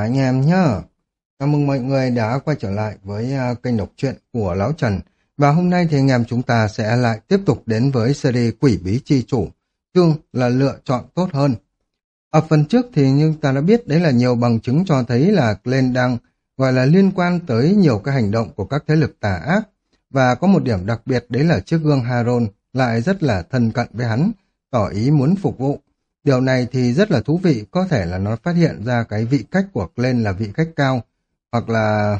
anh em nhá. Chào mừng mọi người đã quay trở lại với à, kênh đọc truyện của Lão Trần. Và hôm nay thì anh em chúng ta sẽ lại tiếp tục đến với series Quỷ Bí Chi Chủ. Chương là lựa chọn tốt hơn. Ở phần trước thì như ta đã biết đấy là nhiều bằng chứng cho thấy là Glenn đang gọi là liên quan tới nhiều cái hành động của các thế lực tà ác. Và có một điểm đặc biệt đấy là chiếc gương Haron lại rất là thân cận với hắn, tỏ ý muốn phục vụ. Điều này thì rất là thú vị, có thể là nó phát hiện ra cái vị cách của Glenn là vị cách cao, hoặc là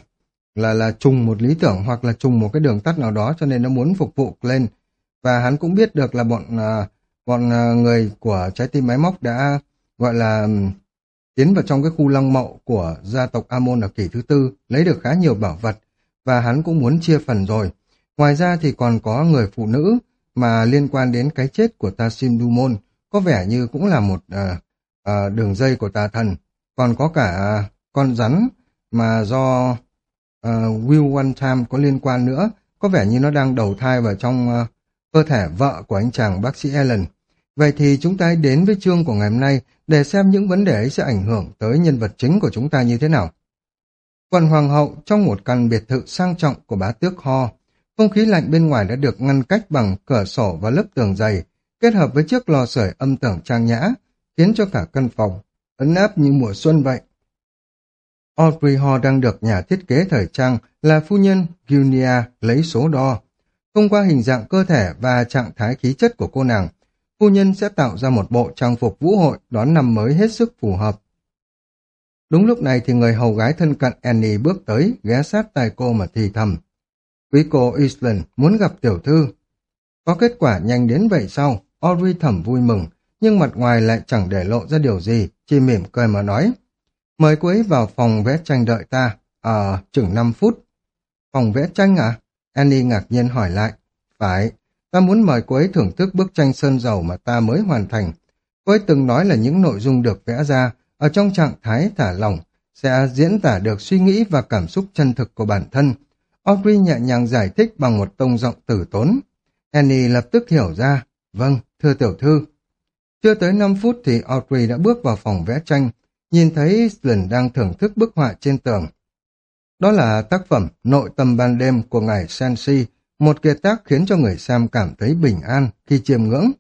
là là trùng một lý tưởng hoặc là trùng một cái đường tắt nào đó cho nên nó muốn phục vụ Glenn. Và hắn cũng biết được là bọn à, bọn à, người của trái tim máy móc đã gọi là tiến vào trong cái khu lăng mộ của gia tộc Amon ở kỷ thứ tư, lấy được khá nhiều bảo vật, và hắn cũng muốn chia phần rồi. Ngoài ra thì còn có người phụ nữ mà liên quan đến cái chết của Tassim Dumon, có vẻ như cũng là một à, à, đường dây của tà thần. Còn có cả con rắn mà do à, Will One Time có liên quan nữa, có vẻ như nó đang đầu thai vào trong à, cơ thể vợ của anh chàng bác sĩ Ellen. Vậy thì chúng ta hãy đến với chương của ngày hôm nay để xem những vấn đề ấy sẽ ảnh hưởng tới nhân vật chính của chúng ta như thế nào. Quần Hoàng hậu trong một căn biệt thự sang trọng của bá tước Ho, không khí lạnh bên ngoài đã được ngăn cách bằng cửa sổ và lớp tường dày, kết hợp với chiếc lò sưởi âm tưởng trang nhã, khiến cho cả căn phòng ấn áp như mùa xuân vậy. Audrey Hall đang được nhà thiết kế thời trang là phu nhân Gunia lấy số đo. Thông qua hình dạng cơ thể và trạng thái khí chất của cô nàng, phu nhân sẽ tạo ra một bộ trang phục vũ hội đón năm mới hết sức phù hợp. Đúng lúc này thì người hầu gái thân cận Annie bước tới, ghé sát tai cô mà thì thầm. Quý cô Eastland muốn gặp tiểu thư. Có kết quả nhanh đến vậy sao? Audrey thầm vui mừng, nhưng mặt ngoài lại chẳng để lộ ra điều gì, chỉ mỉm cười mà nói. Mời cô ấy vào phòng vẽ tranh đợi ta, ở à, chừng 5 phút. Phòng vẽ tranh à? Annie ngạc nhiên hỏi lại. Phải, ta muốn mời cô ấy thưởng thức bức tranh sơn dầu mà ta mới hoàn thành. Cô ấy từng nói là những nội dung được vẽ ra ở trong trạng thái thả lỏng sẽ diễn tả được suy nghĩ và cảm xúc chân thực của bản thân. Audrey nhẹ nhàng giải thích bằng một tông giọng tử tốn. Annie lập tức hiểu ra. Vâng, thưa tiểu thư. Chưa tới 5 phút thì Audrey đã bước vào phòng vẽ tranh, nhìn thấy Island đang thưởng thức bức họa trên tường. Đó là tác phẩm Nội tâm ban đêm của ngài Sensi, một kiệt tác khiến cho người xem cảm thấy bình an khi chiêm ngưỡng.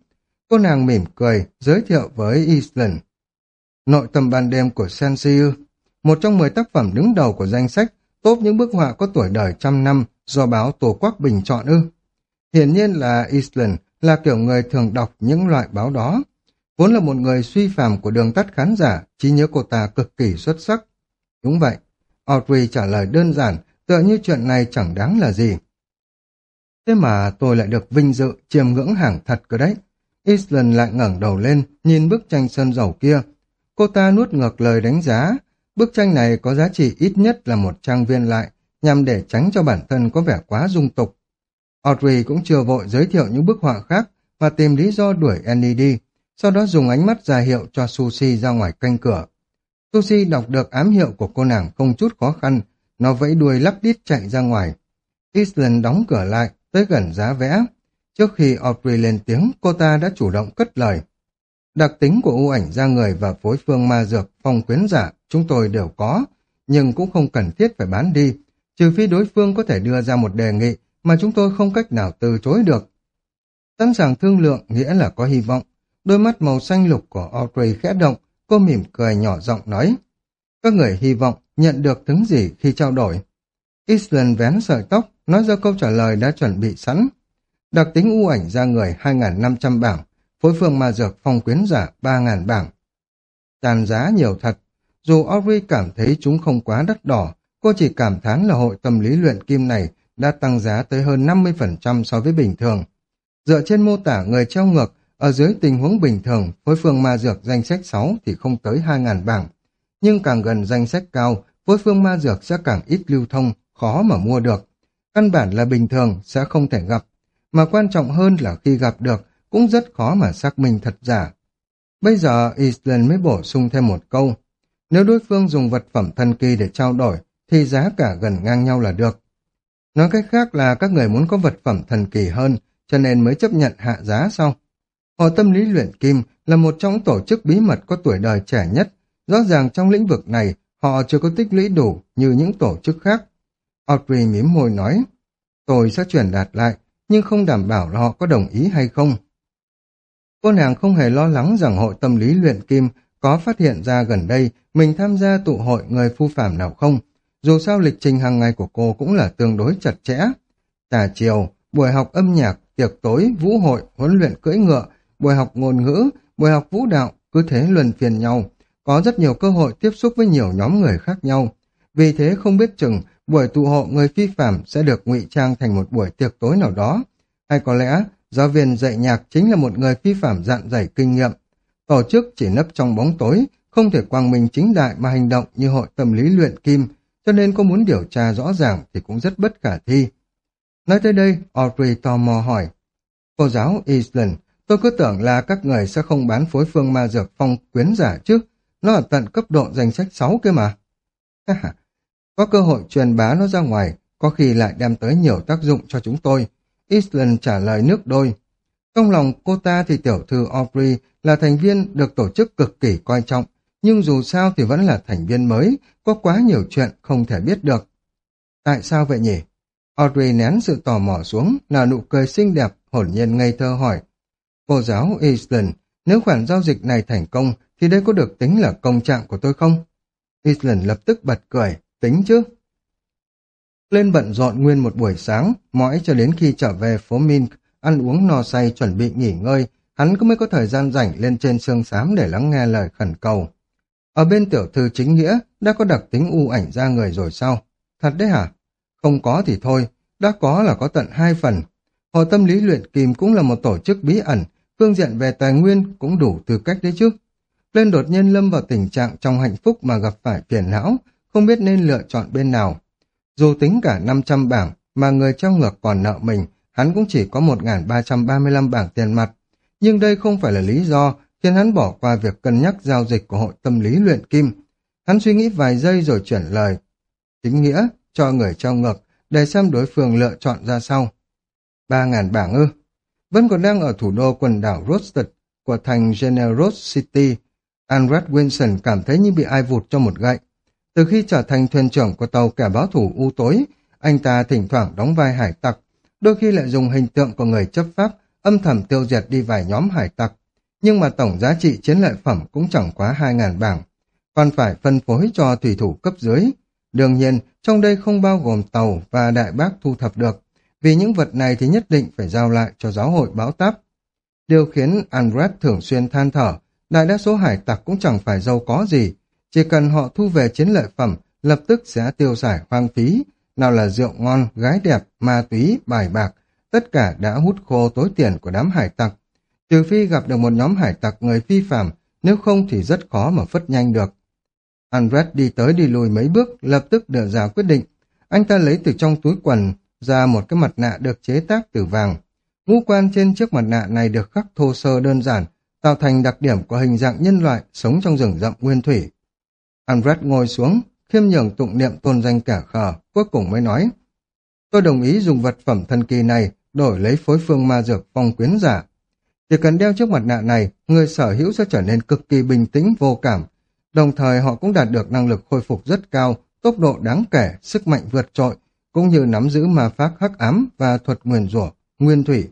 Cô nàng mỉm cười, giới thiệu với Eastland. Nội tâm ban đêm của Sensi một trong 10 tác phẩm đứng đầu của danh sách tốt những bức họa có tuổi đời trăm năm do báo Tổ quốc bình chọn ư. Hiển nhiên là Eastland là kiểu người thường đọc những loại báo đó. Vốn là một người suy phàm của đường tắt khán giả, trí nhớ cô ta cực kỳ xuất sắc. Đúng vậy, Audrey trả lời đơn giản, tựa như chuyện này chẳng đáng là gì. Thế mà tôi lại được vinh dự chiêm ngưỡng hàng thật cơ đấy. Island lại ngẩng đầu lên, nhìn bức tranh sơn dầu kia. Cô ta nuốt ngược lời đánh giá. Bức tranh này có giá trị ít nhất là một trang viên lại, nhằm để tránh cho bản thân có vẻ quá dung tục. Audrey cũng chưa vội giới thiệu những bức họa khác và tìm lý do đuổi Annie đi, sau đó dùng ánh mắt ra hiệu cho Sushi ra ngoài canh cửa. Sushi đọc được ám hiệu của cô nàng không chút khó khăn, nó vẫy đuôi lắp đít chạy ra ngoài. Island đóng cửa lại, tới gần giá vẽ. Trước khi Audrey lên tiếng, cô ta đã chủ động cất lời. Đặc tính của ưu ảnh da người và phối phương ma dược, phong quyến giả chúng tôi đều có, nhưng cũng không cần thiết phải bán đi, trừ phi đối phương có thể đưa ra một đề nghị mà chúng tôi không cách nào từ chối được. Sẵn sàng thương lượng nghĩa là có hy vọng. Đôi mắt màu xanh lục của Audrey khẽ động, cô mỉm cười nhỏ giọng nói. Các người hy vọng nhận được thứ gì khi trao đổi. Island vén sợi tóc, nói ra câu trả lời đã chuẩn bị sẵn. Đặc tính u ảnh ra người 2.500 bảng, phối phương ma dược phong quyến giả 3.000 bảng. Tàn giá nhiều thật, dù Audrey cảm thấy chúng không quá đắt đỏ, cô chỉ cảm thán là hội tâm lý luyện kim này đã tăng giá tới hơn 50% so với bình thường. Dựa trên mô tả người treo ngược, ở dưới tình huống bình thường, phối phương ma dược danh sách 6 thì không tới 2.000 bảng. Nhưng càng gần danh sách cao, phối phương ma dược sẽ càng ít lưu thông, khó mà mua được. Căn bản là bình thường sẽ không thể gặp, mà quan trọng hơn là khi gặp được cũng rất khó mà xác minh thật giả. Bây giờ Eastland mới bổ sung thêm một câu. Nếu đối phương dùng vật phẩm thần kỳ để trao đổi, thì giá cả gần ngang nhau là được. Nói cách khác là các người muốn có vật phẩm thần kỳ hơn, cho nên mới chấp nhận hạ giá sau. Hội tâm lý luyện kim là một trong tổ chức bí mật có tuổi đời trẻ nhất. Rõ ràng trong lĩnh vực này, họ chưa có tích lũy đủ như những tổ chức khác. Audrey mím môi nói, tôi sẽ chuyển đạt lại, nhưng không đảm bảo là họ có đồng ý hay không. Cô nàng không hề lo lắng rằng hội tâm lý luyện kim có phát hiện ra gần đây mình tham gia tụ hội người phu phạm nào không. Dù sao lịch trình hàng ngày của cô cũng là tương đối chặt chẽ. tà chiều, buổi học âm nhạc, tiệc tối, vũ hội, huấn luyện cưỡi ngựa, buổi học ngôn ngữ, buổi học vũ đạo, cứ thế luân phiền nhau. Có rất nhiều cơ hội tiếp xúc với nhiều nhóm người khác nhau. Vì thế không biết chừng buổi tụ hội người phi phạm sẽ được ngụy trang thành một buổi tiệc tối nào đó. Hay có lẽ giáo viên dạy nhạc chính là một người phi phạm dạn dày kinh nghiệm. Tổ chức chỉ nấp trong bóng tối, không thể quang minh chính đại mà hành động như hội tâm lý luyện kim, cho nên có muốn điều tra rõ ràng thì cũng rất bất khả thi. Nói tới đây, Audrey tò mò hỏi, Cô giáo Island, tôi cứ tưởng là các người sẽ không bán phối phương ma dược phong quyến giả chứ, nó ở tận cấp độ danh sách 6 kia mà. Có cơ hội truyền bá nó ra ngoài, có khi lại đem tới nhiều tác dụng cho chúng tôi. Island trả lời nước đôi. Trong lòng cô ta thì tiểu thư Aubrey là thành viên được tổ chức cực kỳ coi trọng, nhưng dù sao thì vẫn là thành viên mới, có quá nhiều chuyện không thể biết được. Tại sao vậy nhỉ? Audrey nén sự tò mò xuống, là nụ cười xinh đẹp, hồn nhiên ngây thơ hỏi. Cô giáo Eastland, nếu khoản giao dịch này thành công, thì đây có được tính là công trạng của tôi không? Eastland lập tức bật cười, tính chứ. Lên bận rộn nguyên một buổi sáng, mãi cho đến khi trở về phố Mink, ăn uống no say chuẩn bị nghỉ ngơi, hắn cũng mới có thời gian rảnh lên trên sương xám để lắng nghe lời khẩn cầu. Ở bên tiểu thư chính nghĩa đã có đặc tính u ảnh ra người rồi sao? Thật đấy hả? Không có thì thôi, đã có là có tận hai phần. Hồ tâm lý luyện kìm cũng là một tổ chức bí ẩn, phương diện về tài nguyên cũng đủ tư cách đấy chứ. Lên đột nhiên lâm vào tình trạng trong hạnh phúc mà gặp phải phiền não, không biết nên lựa chọn bên nào. Dù tính cả 500 bảng mà người trong ngược còn nợ mình, hắn cũng chỉ có 1.335 bảng tiền mặt. Nhưng đây không phải là lý do khiến hắn bỏ qua việc cân nhắc giao dịch của hội tâm lý luyện kim. Hắn suy nghĩ vài giây rồi chuyển lời. Chính nghĩa, cho người trao ngược, để xem đối phương lựa chọn ra sau 3.000 bảng ư. Vẫn còn đang ở thủ đô quần đảo Rosted của thành Generous City. Andret Wilson cảm thấy như bị ai vụt cho một gậy. Từ khi trở thành thuyền trưởng của tàu kẻ báo thủ u tối, anh ta thỉnh thoảng đóng vai hải tặc, đôi khi lại dùng hình tượng của người chấp pháp âm thầm tiêu diệt đi vài nhóm hải tặc. Nhưng mà tổng giá trị chiến lợi phẩm cũng chẳng quá 2.000 bảng, còn phải phân phối cho thủy thủ cấp dưới. Đương nhiên, trong đây không bao gồm tàu và đại bác thu thập được, vì những vật này thì nhất định phải giao lại cho giáo hội báo táp. Điều khiến Andret thường xuyên than thở, đại đa số hải tặc cũng chẳng phải giàu có gì, chỉ cần họ thu về chiến lợi phẩm, lập tức sẽ tiêu xài hoang phí, nào là rượu ngon, gái đẹp, ma túy, bài bạc, tất cả đã hút khô tối tiền của đám hải tặc. Trừ phi gặp được một nhóm hải tặc người phi phạm, nếu không thì rất khó mà phất nhanh được. Andret đi tới đi lùi mấy bước, lập tức đưa ra quyết định. Anh ta lấy từ trong túi quần ra một cái mặt nạ được chế tác từ vàng. Ngũ quan trên chiếc mặt nạ này được khắc thô sơ đơn giản, tạo thành đặc điểm của hình dạng nhân loại sống trong rừng rậm nguyên thủy. Andret ngồi xuống, khiêm nhường tụng niệm tôn danh cả khờ, cuối cùng mới nói. Tôi đồng ý dùng vật phẩm thần kỳ này đổi lấy phối phương ma dược phong quyến giả. Chỉ cần đeo chiếc mặt nạ này, người sở hữu sẽ trở nên cực kỳ bình tĩnh, vô cảm. Đồng thời họ cũng đạt được năng lực khôi phục rất cao, tốc độ đáng kể, sức mạnh vượt trội, cũng như nắm giữ ma pháp hắc ám và thuật nguyền rủa nguyên thủy.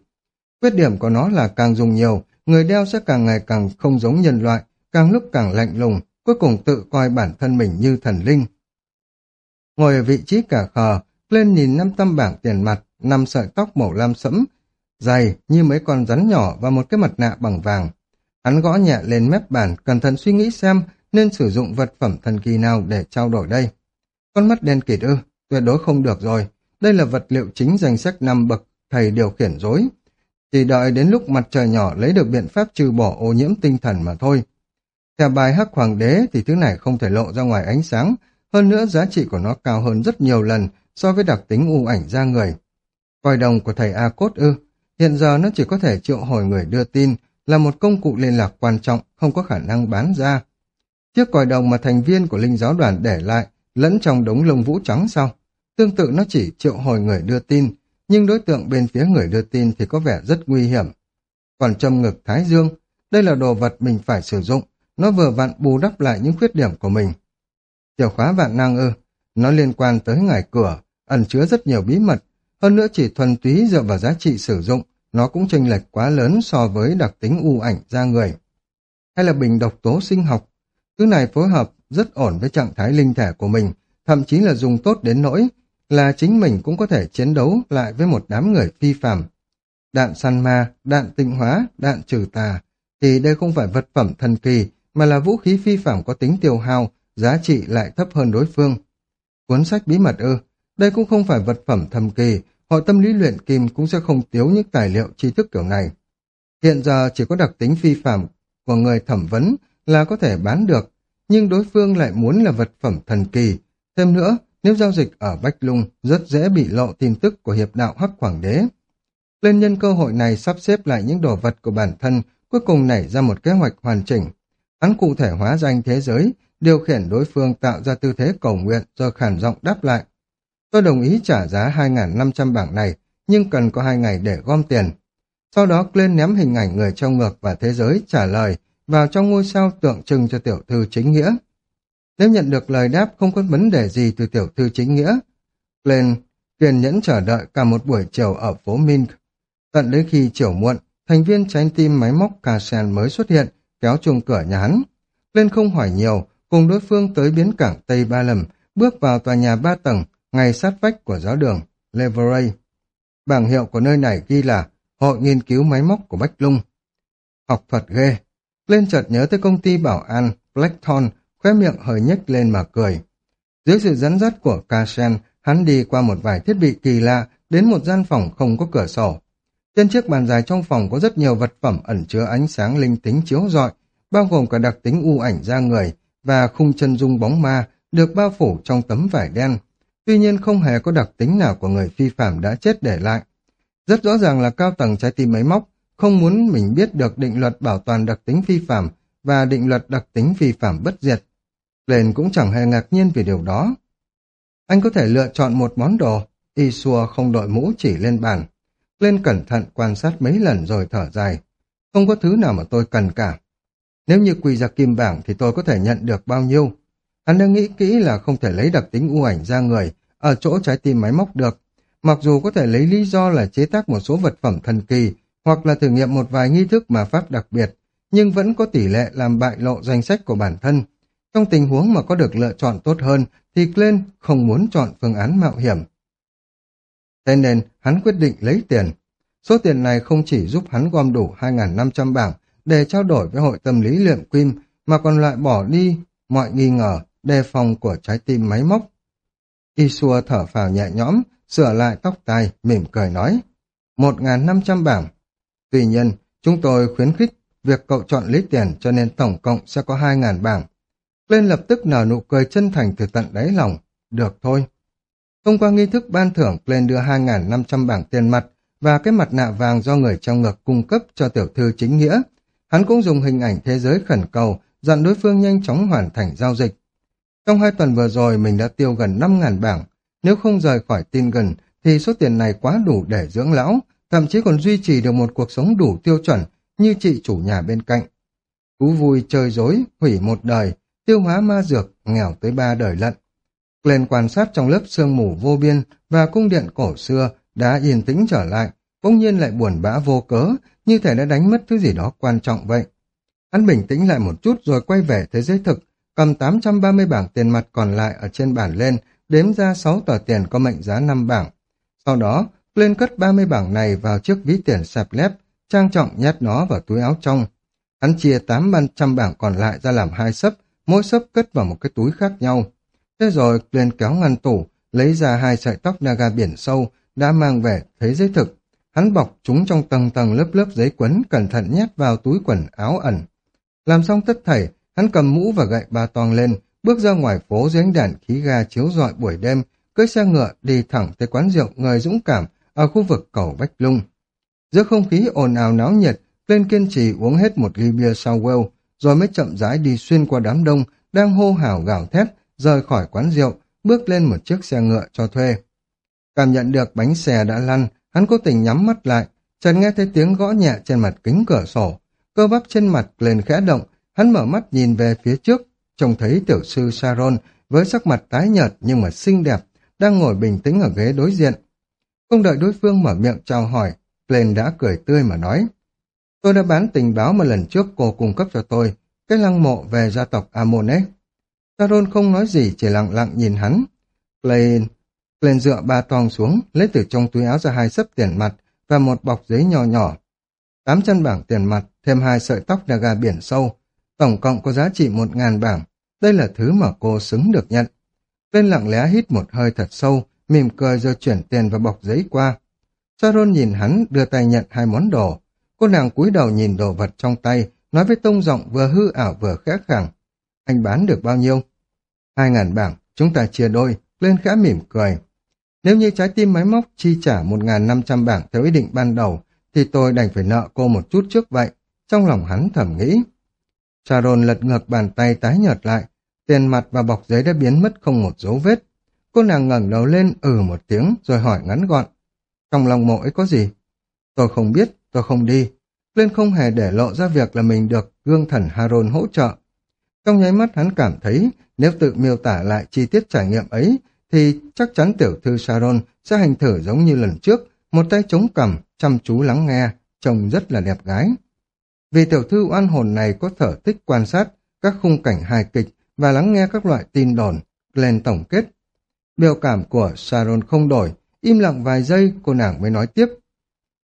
Khuyết điểm của nó là càng dùng nhiều, người đeo sẽ càng ngày càng không giống nhân loại, càng lúc càng lạnh lùng, cuối cùng tự coi bản thân mình như thần linh. Ngồi ở vị trí cả khờ, lên nhìn năm trăm bảng tiền mặt, năm sợi tóc màu lam sẫm, dày như mấy con rắn nhỏ và một cái mặt nạ bằng vàng. Hắn gõ nhẹ lên mép bàn, cẩn thận suy nghĩ xem nên sử dụng vật phẩm thần kỳ nào để trao đổi đây. Con mắt đen kịt ư, tuyệt đối không được rồi. Đây là vật liệu chính danh sách năm bậc thầy điều khiển dối. Chỉ đợi đến lúc mặt trời nhỏ lấy được biện pháp trừ bỏ ô nhiễm tinh thần mà thôi. Theo bài hắc hoàng đế thì thứ này không thể lộ ra ngoài ánh sáng, hơn nữa giá trị của nó cao hơn rất nhiều lần so với đặc tính u ảnh ra người. Coi đồng của thầy A Cốt ư, hiện giờ nó chỉ có thể triệu hồi người đưa tin, là một công cụ liên lạc quan trọng, không có khả năng bán ra. Chiếc còi đồng mà thành viên của linh giáo đoàn để lại lẫn trong đống lông vũ trắng sau. Tương tự nó chỉ triệu hồi người đưa tin, nhưng đối tượng bên phía người đưa tin thì có vẻ rất nguy hiểm. Còn châm ngực Thái Dương, đây là đồ vật mình phải sử dụng, nó vừa vặn bù đắp lại những khuyết điểm của mình. Chìa khóa vạn năng ư, nó liên quan tới ngải cửa, ẩn chứa rất nhiều bí mật, hơn nữa chỉ thuần túy dựa vào giá trị sử dụng, nó cũng chênh lệch quá lớn so với đặc tính u ảnh da người. Hay là bình độc tố sinh học, thứ này phối hợp rất ổn với trạng thái linh thể của mình, thậm chí là dùng tốt đến nỗi là chính mình cũng có thể chiến đấu lại với một đám người phi phàm. Đạn săn ma, đạn tịnh hóa, đạn trừ tà, thì đây không phải vật phẩm thần kỳ, mà là vũ khí phi phàm có tính tiêu hao, giá trị lại thấp hơn đối phương. Cuốn sách bí mật ư, đây cũng không phải vật phẩm thầm kỳ, hội tâm lý luyện kim cũng sẽ không thiếu những tài liệu tri thức kiểu này. Hiện giờ chỉ có đặc tính phi phạm của người thẩm vấn là có thể bán được, nhưng đối phương lại muốn là vật phẩm thần kỳ. Thêm nữa, nếu giao dịch ở Bách Lung rất dễ bị lộ tin tức của hiệp đạo Hắc Quảng Đế. Lên nhân cơ hội này sắp xếp lại những đồ vật của bản thân, cuối cùng nảy ra một kế hoạch hoàn chỉnh. Hắn cụ thể hóa danh thế giới, điều khiển đối phương tạo ra tư thế cầu nguyện rồi khản giọng đáp lại. Tôi đồng ý trả giá 2.500 bảng này, nhưng cần có hai ngày để gom tiền. Sau đó lên ném hình ảnh người trong ngược và thế giới trả lời vào trong ngôi sao tượng trưng cho tiểu thư chính nghĩa. Nếu nhận được lời đáp không có vấn đề gì từ tiểu thư chính nghĩa, lên kiên nhẫn chờ đợi cả một buổi chiều ở phố Mink. Tận đến khi chiều muộn, thành viên trái tim máy móc Casen mới xuất hiện, kéo chuông cửa nhà hắn. Lên không hỏi nhiều, cùng đối phương tới biến cảng Tây Ba Lầm, bước vào tòa nhà ba tầng, ngay sát vách của giáo đường Leveray. Bảng hiệu của nơi này ghi là Hội Nghiên cứu Máy móc của Bách Lung. Học thuật ghê. Lên chợt nhớ tới công ty bảo an Blackthorn, khóe miệng hơi nhếch lên mà cười. Dưới sự dẫn dắt của Carsen, hắn đi qua một vài thiết bị kỳ lạ đến một gian phòng không có cửa sổ. Trên chiếc bàn dài trong phòng có rất nhiều vật phẩm ẩn chứa ánh sáng linh tính chiếu rọi, bao gồm cả đặc tính u ảnh da người và khung chân dung bóng ma được bao phủ trong tấm vải đen tuy nhiên không hề có đặc tính nào của người phi phạm đã chết để lại. Rất rõ ràng là cao tầng trái tim máy móc không muốn mình biết được định luật bảo toàn đặc tính phi phạm và định luật đặc tính phi phạm bất diệt. Lên cũng chẳng hề ngạc nhiên về điều đó. Anh có thể lựa chọn một món đồ, y xua không đội mũ chỉ lên bàn. Lên cẩn thận quan sát mấy lần rồi thở dài. Không có thứ nào mà tôi cần cả. Nếu như quỳ ra kim bảng thì tôi có thể nhận được bao nhiêu, Hắn đang nghĩ kỹ là không thể lấy đặc tính u ảnh ra người, ở chỗ trái tim máy móc được. Mặc dù có thể lấy lý do là chế tác một số vật phẩm thần kỳ, hoặc là thử nghiệm một vài nghi thức mà pháp đặc biệt, nhưng vẫn có tỷ lệ làm bại lộ danh sách của bản thân. Trong tình huống mà có được lựa chọn tốt hơn, thì Glenn không muốn chọn phương án mạo hiểm. Thế nên, hắn quyết định lấy tiền. Số tiền này không chỉ giúp hắn gom đủ 2.500 bảng để trao đổi với hội tâm lý luyện Quim, mà còn loại bỏ đi mọi nghi ngờ đề phòng của trái tim máy móc. Isua thở phào nhẹ nhõm, sửa lại tóc tai, mỉm cười nói. Một ngàn năm trăm bảng. Tuy nhiên, chúng tôi khuyến khích việc cậu chọn lấy tiền cho nên tổng cộng sẽ có hai ngàn bảng. Lên lập tức nở nụ cười chân thành từ tận đáy lòng. Được thôi. Thông qua nghi thức ban thưởng, Glenn đưa 2.500 bảng tiền mặt và cái mặt nạ vàng do người trong ngực cung cấp cho tiểu thư chính nghĩa. Hắn cũng dùng hình ảnh thế giới khẩn cầu, dặn đối phương nhanh chóng hoàn thành giao dịch. Trong hai tuần vừa rồi mình đã tiêu gần 5.000 bảng, nếu không rời khỏi tin gần thì số tiền này quá đủ để dưỡng lão, thậm chí còn duy trì được một cuộc sống đủ tiêu chuẩn như chị chủ nhà bên cạnh. Cú vui chơi dối, hủy một đời, tiêu hóa ma dược, nghèo tới ba đời lận. Lên quan sát trong lớp sương mù vô biên và cung điện cổ xưa đã yên tĩnh trở lại, bỗng nhiên lại buồn bã vô cớ, như thể đã đánh mất thứ gì đó quan trọng vậy. Hắn bình tĩnh lại một chút rồi quay về thế giới thực, cầm 830 bảng tiền mặt còn lại ở trên bàn lên, đếm ra 6 tờ tiền có mệnh giá 5 bảng. Sau đó, lên cất 30 bảng này vào chiếc ví tiền sạp lép, trang trọng nhét nó vào túi áo trong. Hắn chia 800 bảng còn lại ra làm hai sấp, mỗi sấp cất vào một cái túi khác nhau. Thế rồi, lên kéo ngăn tủ, lấy ra hai sợi tóc naga biển sâu, đã mang về thế giới thực. Hắn bọc chúng trong tầng tầng lớp lớp giấy quấn, cẩn thận nhét vào túi quần áo ẩn. Làm xong tất thảy, Hắn cầm mũ và gậy ba toang lên, bước ra ngoài phố dưới ánh đèn khí ga chiếu rọi buổi đêm, cưỡi xe ngựa đi thẳng tới quán rượu người dũng cảm ở khu vực cầu Bách Lung. Giữa không khí ồn ào náo nhiệt, lên kiên trì uống hết một ly bia sau well, rồi mới chậm rãi đi xuyên qua đám đông đang hô hào gào thét, rời khỏi quán rượu, bước lên một chiếc xe ngựa cho thuê. Cảm nhận được bánh xe đã lăn, hắn cố tình nhắm mắt lại, chợt nghe thấy tiếng gõ nhẹ trên mặt kính cửa sổ, cơ bắp trên mặt lên khẽ động, Hắn mở mắt nhìn về phía trước, trông thấy tiểu sư Sharon với sắc mặt tái nhợt nhưng mà xinh đẹp, đang ngồi bình tĩnh ở ghế đối diện. Không đợi đối phương mở miệng chào hỏi, Glenn đã cười tươi mà nói. Tôi đã bán tình báo mà lần trước cô cung cấp cho tôi, cái lăng mộ về gia tộc Amone. Sharon không nói gì, chỉ lặng lặng nhìn hắn. Glenn, Glenn dựa ba toang xuống, lấy từ trong túi áo ra hai sấp tiền mặt và một bọc giấy nhỏ nhỏ. Tám chân bảng tiền mặt, thêm hai sợi tóc naga gà biển sâu, tổng cộng có giá trị một ngàn bảng. Đây là thứ mà cô xứng được nhận. Tên lặng lẽ hít một hơi thật sâu, mỉm cười rồi chuyển tiền vào bọc giấy qua. Sharon nhìn hắn đưa tay nhận hai món đồ. Cô nàng cúi đầu nhìn đồ vật trong tay, nói với tông giọng vừa hư ảo vừa khẽ khẳng. Anh bán được bao nhiêu? Hai ngàn bảng, chúng ta chia đôi, lên khẽ mỉm cười. Nếu như trái tim máy móc chi trả một ngàn năm trăm bảng theo ý định ban đầu, thì tôi đành phải nợ cô một chút trước vậy. Trong lòng hắn thầm nghĩ. Sharon lật ngược bàn tay tái nhợt lại, tiền mặt và bọc giấy đã biến mất không một dấu vết. Cô nàng ngẩng đầu lên ừ một tiếng rồi hỏi ngắn gọn. Trong lòng mộ ấy có gì? Tôi không biết, tôi không đi. Lên không hề để lộ ra việc là mình được gương thần Haron hỗ trợ. Trong nháy mắt hắn cảm thấy nếu tự miêu tả lại chi tiết trải nghiệm ấy thì chắc chắn tiểu thư Sharon sẽ hành thử giống như lần trước, một tay chống cằm, chăm chú lắng nghe, trông rất là đẹp gái. Vì tiểu thư oan hồn này có thở thích quan sát các khung cảnh hài kịch và lắng nghe các loại tin đồn, lên tổng kết. Biểu cảm của Sharon không đổi, im lặng vài giây cô nàng mới nói tiếp.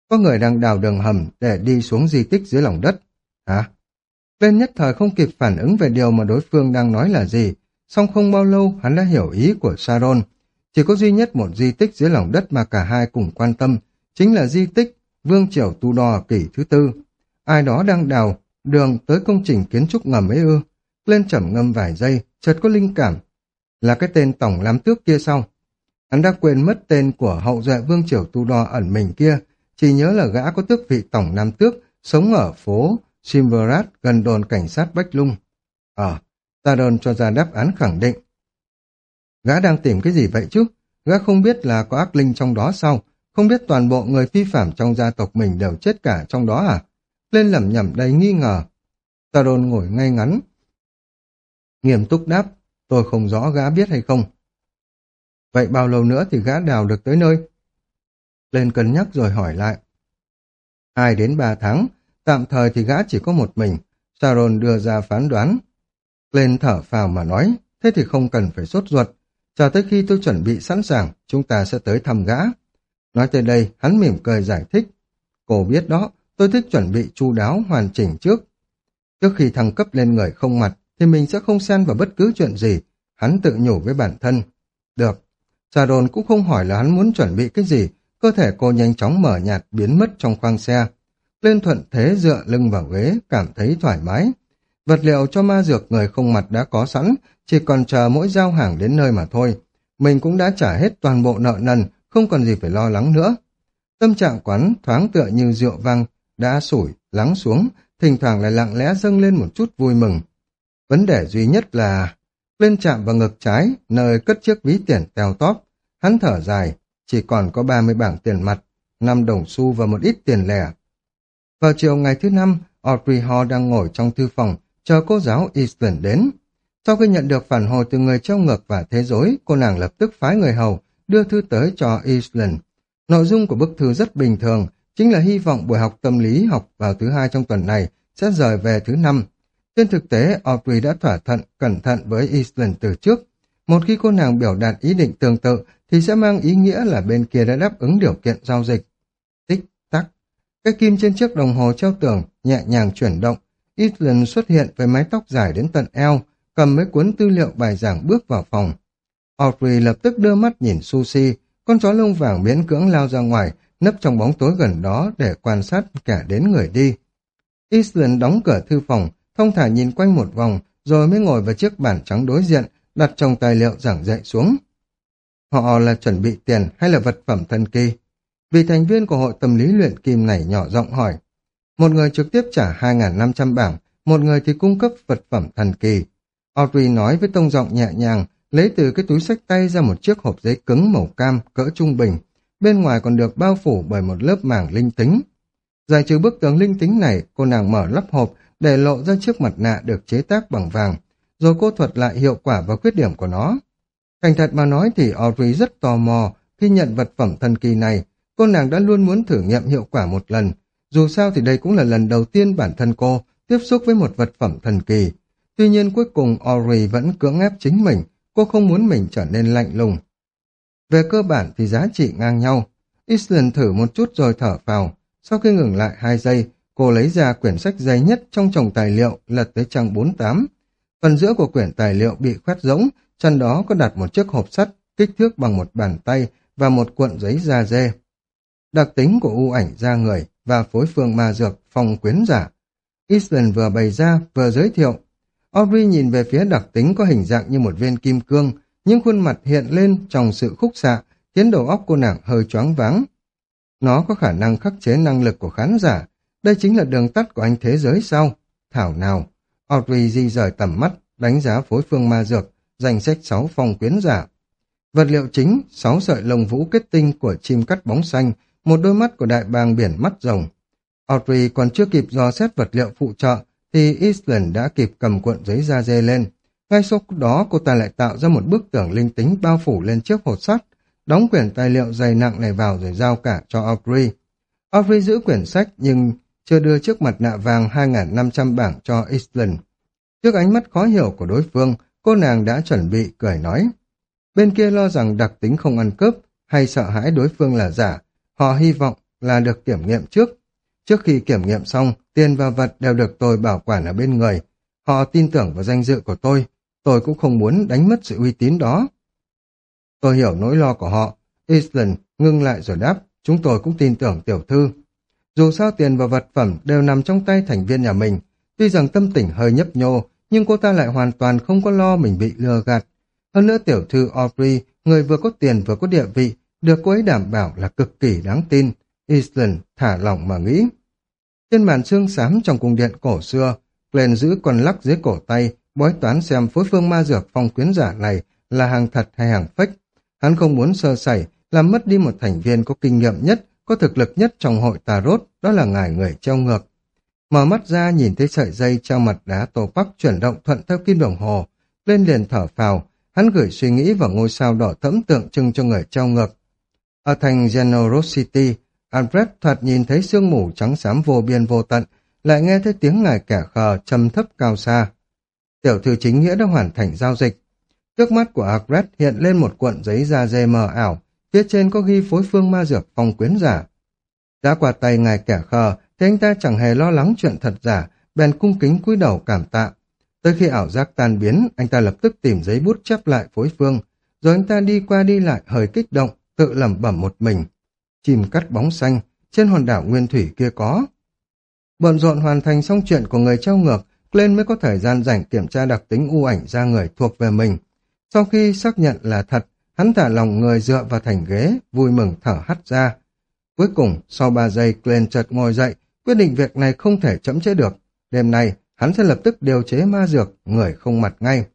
Có người đang đào đường hầm để đi xuống di tích dưới lòng đất. Hả? Lên nhất thời không kịp phản ứng về điều mà đối phương đang nói là gì, song không bao lâu hắn đã hiểu ý của Sharon. Chỉ có duy nhất một di tích dưới lòng đất mà cả hai cùng quan tâm, chính là di tích Vương Triều Tu Đò kỷ thứ tư. Ai đó đang đào đường tới công trình kiến trúc ngầm ấy ư. Lên trầm ngâm vài giây, chợt có linh cảm. Là cái tên tổng làm tước kia sau. Hắn đã quên mất tên của hậu duệ Vương Triều Tu đo ẩn mình kia, chỉ nhớ là gã có tước vị tổng nam tước, sống ở phố Simverat gần đồn cảnh sát Bách Lung. À, ờ, Taron cho ra đáp án khẳng định. Gã đang tìm cái gì vậy chứ? Gã không biết là có ác linh trong đó sao? Không biết toàn bộ người phi phạm trong gia tộc mình đều chết cả trong đó à? Lên lẩm nhẩm đầy nghi ngờ. Taron ngồi ngay ngắn. Nghiêm túc đáp, tôi không rõ gã biết hay không. Vậy bao lâu nữa thì gã đào được tới nơi? Lên cân nhắc rồi hỏi lại. Hai đến ba tháng, tạm thời thì gã chỉ có một mình. Saron đưa ra phán đoán. Lên thở phào mà nói, thế thì không cần phải sốt ruột. Chờ tới khi tôi chuẩn bị sẵn sàng, chúng ta sẽ tới thăm gã. Nói tới đây, hắn mỉm cười giải thích. Cô biết đó, tôi thích chuẩn bị chu đáo, hoàn chỉnh trước. Trước khi thăng cấp lên người không mặt, thì mình sẽ không xen vào bất cứ chuyện gì. Hắn tự nhủ với bản thân. Được, Sharon cũng không hỏi là hắn muốn chuẩn bị cái gì, cơ thể cô nhanh chóng mở nhạt biến mất trong khoang xe. Lên thuận thế dựa lưng vào ghế, cảm thấy thoải mái. Vật liệu cho ma dược người không mặt đã có sẵn, chỉ còn chờ mỗi giao hàng đến nơi mà thôi. Mình cũng đã trả hết toàn bộ nợ nần, không còn gì phải lo lắng nữa. Tâm trạng quán thoáng tựa như rượu vang, đã sủi, lắng xuống, thỉnh thoảng lại lặng lẽ dâng lên một chút vui mừng. Vấn đề duy nhất là lên chạm vào ngực trái, nơi cất chiếc ví tiền teo tóp. Hắn thở dài, chỉ còn có 30 bảng tiền mặt, 5 đồng xu và một ít tiền lẻ. Vào chiều ngày thứ năm, Audrey Hall đang ngồi trong thư phòng, chờ cô giáo Eastland đến. Sau khi nhận được phản hồi từ người trong ngược và thế giới, cô nàng lập tức phái người hầu đưa thư tới cho Eastland. Nội dung của bức thư rất bình thường, chính là hy vọng buổi học tâm lý học vào thứ hai trong tuần này sẽ rời về thứ năm. Trên thực tế, Audrey đã thỏa thuận cẩn thận với Eastland từ trước. Một khi cô nàng biểu đạt ý định tương tự thì sẽ mang ý nghĩa là bên kia đã đáp ứng điều kiện giao dịch. Tích tắc. Cái kim trên chiếc đồng hồ treo tường nhẹ nhàng chuyển động. Eastland xuất hiện với mái tóc dài đến tận eo, cầm mấy cuốn tư liệu bài giảng bước vào phòng. Audrey lập tức đưa mắt nhìn Sushi, con chó lông vàng miễn cưỡng lao ra ngoài, nấp trong bóng tối gần đó để quan sát cả đến người đi. Eastland đóng cửa thư phòng, thông thả nhìn quanh một vòng, rồi mới ngồi vào chiếc bàn trắng đối diện, đặt trong tài liệu giảng dạy xuống. Họ là chuẩn bị tiền hay là vật phẩm thần kỳ? Vì thành viên của hội tâm lý luyện kim này nhỏ giọng hỏi. Một người trực tiếp trả 2.500 bảng, một người thì cung cấp vật phẩm thần kỳ. Audrey nói với tông giọng nhẹ nhàng, lấy từ cái túi sách tay ra một chiếc hộp giấy cứng màu cam, cỡ trung bình. Bên ngoài còn được bao phủ bởi một lớp màng linh tính. Giải trừ bức tường linh tính này, cô nàng mở lắp hộp để lộ ra chiếc mặt nạ được chế tác bằng vàng. rồi cô thuật lại hiệu quả và khuyết điểm của nó. Thành thật mà nói thì Audrey rất tò mò khi nhận vật phẩm thần kỳ này. Cô nàng đã luôn muốn thử nghiệm hiệu quả một lần. Dù sao thì đây cũng là lần đầu tiên bản thân cô tiếp xúc với một vật phẩm thần kỳ. Tuy nhiên cuối cùng Audrey vẫn cưỡng ép chính mình. Cô không muốn mình trở nên lạnh lùng. Về cơ bản thì giá trị ngang nhau. Island thử một chút rồi thở vào. Sau khi ngừng lại hai giây, cô lấy ra quyển sách dày nhất trong chồng tài liệu lật tới trang 48. Phần giữa của quyển tài liệu bị khoét rỗng, chân đó có đặt một chiếc hộp sắt kích thước bằng một bàn tay và một cuộn giấy da dê. Đặc tính của u ảnh da người và phối phương ma dược phong quyến giả. Island vừa bày ra vừa giới thiệu. Aubrey nhìn về phía đặc tính có hình dạng như một viên kim cương, nhưng khuôn mặt hiện lên trong sự khúc xạ, khiến đầu óc cô nàng hơi choáng váng. Nó có khả năng khắc chế năng lực của khán giả. Đây chính là đường tắt của anh thế giới sao? Thảo nào? Audrey di rời tầm mắt, đánh giá phối phương ma dược, danh sách 6 phong quyến giả. Vật liệu chính, 6 sợi lồng vũ kết tinh của chim cắt bóng xanh, một đôi mắt của đại bàng biển mắt rồng. Audrey còn chưa kịp dò xét vật liệu phụ trợ, thì Eastland đã kịp cầm cuộn giấy da dê lên. Ngay sau đó cô ta lại tạo ra một bức tường linh tính bao phủ lên chiếc hột sắt, đóng quyển tài liệu dày nặng này vào rồi giao cả cho Audrey. Audrey giữ quyển sách nhưng chưa đưa chiếc mặt nạ vàng 2.500 bảng cho Eastland. Trước ánh mắt khó hiểu của đối phương, cô nàng đã chuẩn bị cười nói. Bên kia lo rằng đặc tính không ăn cướp hay sợ hãi đối phương là giả, họ hy vọng là được kiểm nghiệm trước. Trước khi kiểm nghiệm xong, tiền và vật đều được tôi bảo quản ở bên người. Họ tin tưởng vào danh dự của tôi, tôi cũng không muốn đánh mất sự uy tín đó. Tôi hiểu nỗi lo của họ. Eastland ngưng lại rồi đáp, chúng tôi cũng tin tưởng tiểu thư. Dù sao tiền và vật phẩm đều nằm trong tay thành viên nhà mình, tuy rằng tâm tình hơi nhấp nhô, nhưng cô ta lại hoàn toàn không có lo mình bị lừa gạt. Hơn nữa tiểu thư Aubrey, người vừa có tiền vừa có địa vị, được cô ấy đảm bảo là cực kỳ đáng tin. Eastland thả lỏng mà nghĩ. Trên màn xương xám trong cung điện cổ xưa, Glenn giữ con lắc dưới cổ tay, bói toán xem phối phương ma dược phong quyến giả này là hàng thật hay hàng fake. Hắn không muốn sơ sẩy, làm mất đi một thành viên có kinh nghiệm nhất, có thực lực nhất trong hội tà rốt, đó là ngài người treo ngược. Mở mắt ra nhìn thấy sợi dây treo mặt đá tổ bắc chuyển động thuận theo kim đồng hồ, lên liền thở phào, hắn gửi suy nghĩ vào ngôi sao đỏ thẫm tượng trưng cho người treo ngược. Ở thành Generosity, Alfred thoạt nhìn thấy sương mù trắng xám vô biên vô tận, lại nghe thấy tiếng ngài kẻ khờ trầm thấp cao xa. Tiểu thư chính nghĩa đã hoàn thành giao dịch. Trước mắt của Agret hiện lên một cuộn giấy da dê mờ ảo, phía trên có ghi phối phương ma dược phong quyến giả. Đã qua tay ngài kẻ khờ, thì anh ta chẳng hề lo lắng chuyện thật giả, bèn cung kính cúi đầu cảm tạ. Tới khi ảo giác tan biến, anh ta lập tức tìm giấy bút chép lại phối phương, rồi anh ta đi qua đi lại hơi kích động, tự lẩm bẩm một mình. Chìm cắt bóng xanh, trên hòn đảo nguyên thủy kia có. Bận rộn hoàn thành xong chuyện của người treo ngược, lên mới có thời gian rảnh kiểm tra đặc tính u ảnh ra người thuộc về mình. Sau khi xác nhận là thật, hắn thả lòng người dựa vào thành ghế, vui mừng thở hắt ra. Cuối cùng, sau ba giây, Glenn chợt ngồi dậy, quyết định việc này không thể chậm chế được. Đêm nay, hắn sẽ lập tức điều chế ma dược, người không mặt ngay.